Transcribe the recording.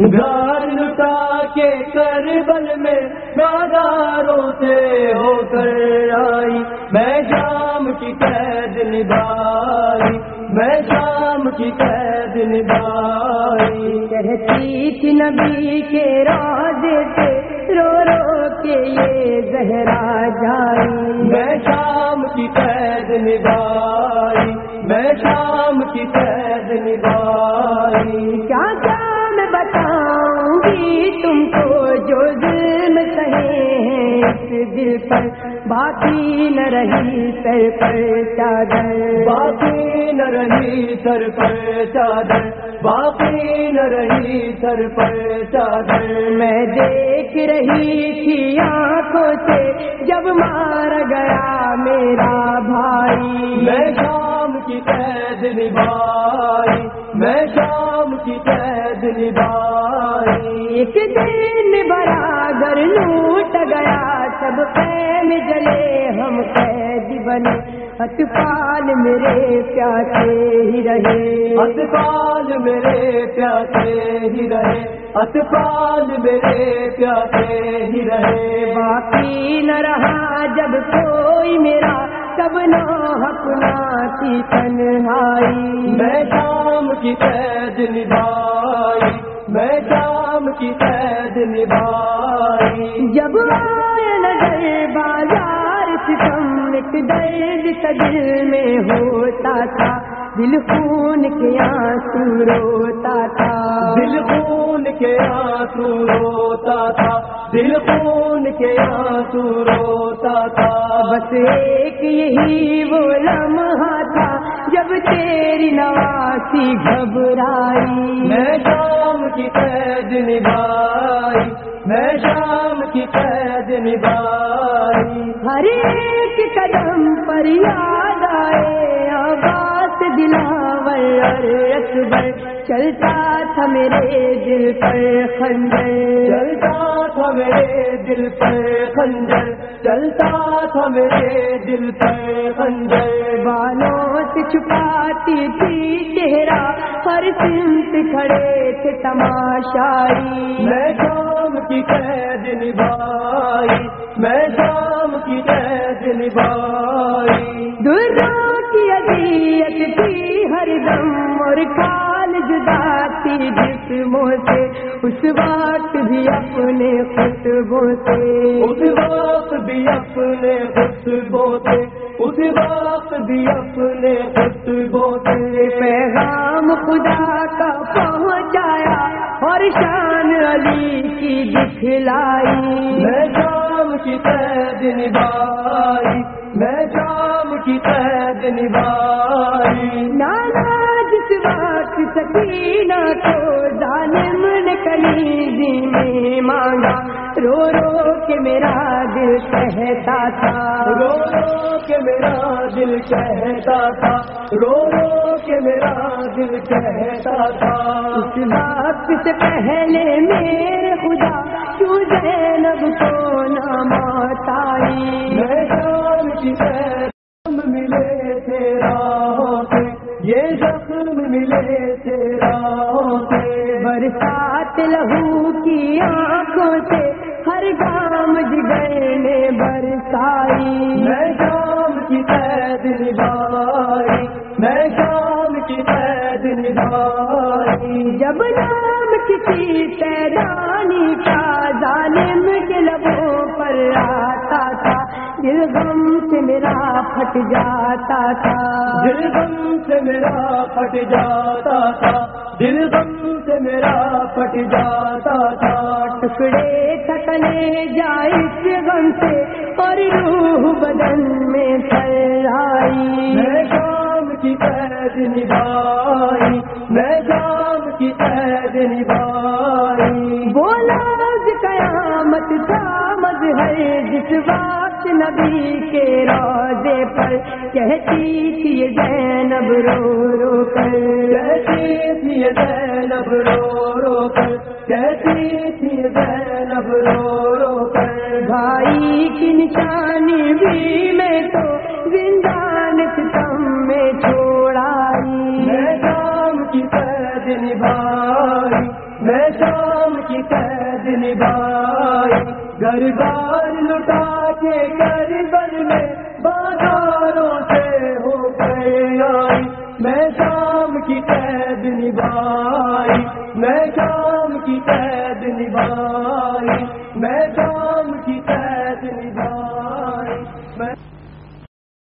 گار لٹا کے کربل میں بازاروں سے ہو کر آئی۔ میں شام کی قید نبھائی۔ میں شام کی قید نبھائی۔ کہتی تھی نبی کے راجے سے رو رو کے یہ زہرا جائی میں شام کی قید نبھائی۔ میں شام کی قید نبھائی۔ کیا تم کو جو ظلم سہے ہیں اس دل پر باقی نہ رہی سر پر چادر۔ باقی نہ رہی سر پر چادر۔ باقی نہ رہی سر پر چادر۔ میں دیکھ رہی تھی آنکھوں سے جب مارا گیا میرا بھائی۔ میں شام کی قید نبھائی۔ میں شام کی قید نبھائی۔ ایک دن برابر لوٹ گیا سب قید جلے ہم قید بنے۔ اطفال میرے پیاسے ہی رہے۔ اطفال میرے پیاسے ہی رہے۔ اطفال میرے پیاسے ہی رہے۔ باقی نہ رہا جب کوئی میرا کب نہ اپنا تھی تنہائی۔ میں شام کی قید نبھائی میں شام کی قید نبھائی۔ جب آئے نظر بازار ستم ایک درد میں ہوتا تھا۔ دل خون کے آنسو روتا تھا۔ دل خون کے آنسو روتا تھا۔ دل خون کے آنسو روتا تھا۔ بس ایک یہی وہ لمحہ تھا جب تیری نواسی گھبرائی۔ میں شام کی قید نبھائی۔ میں شام کی قید نبھائی۔ ہر ایک قدم پر یاد آئے۔ اکبر چلتا تھا میرے دل پر خنجر۔ چلتا تھا میرے دل پر خنجر۔ چلتا تھا میرے دل پر خنجر۔ بالوں سے چھپاتی تھی چہرہ ہر سمت کھڑے تھے تماشائی۔ میں شام کی قید نبھائی۔ میں شام کی قید نبھائی۔ تھی ہر دم اور کال جدا تھی جسموں سے اس وقت بھی اپنے خطبوں سے۔ اس وقت بھی اپنے خطبوں سے اس وقت بھی اپنے خطبوں سے۔ پیغام خدا کا پہنچایا اور شان علی کی دکھلائی۔ میں شام کی قید نبھائی میں شام کی قید نبھائی۔ نانا جس وقت سکینہ کو ظالم نے کلیزی میں مانگا۔ رو رو کے میرا دل کہتا تھا۔ رو رو کے میرا دل کہتا تھا۔ رو رو کے میرا دل کہتا تھا۔ اس وقت سے پہلے میرے خدا کیوں زینب کو نہ موت زخم ملے سے برسات لہو کی آنکھوں سے ہر گام جگر نے برسائی۔ میں شام کی قید نبھائی۔ میں شام کی قید نبھائی۔ جب نام کسی سیدانی کا ظالم کے لبوں پر آتا تھا دل میرا پھٹ جاتا تھا۔ دل غم سے میرا پھٹ جاتا تھا۔ دل غم سے میرا پھٹ جاتا تھا۔ ٹکڑے تھکنے جائے غم سے اور روح بدن جس وقت نبی کے روزے پر کہتی تھی زینب رو رو کر کہتی تھی زینب رو رو کر کہتی تھی زینب رو رو کر۔ بھائی کی نشانی بھی میں بھائی گھر لٹا کے گھر میں بازاروں سے ہو گئے آئی۔ میں شام کی قید نبھائی، میں شام کی قید نبھائی۔ میں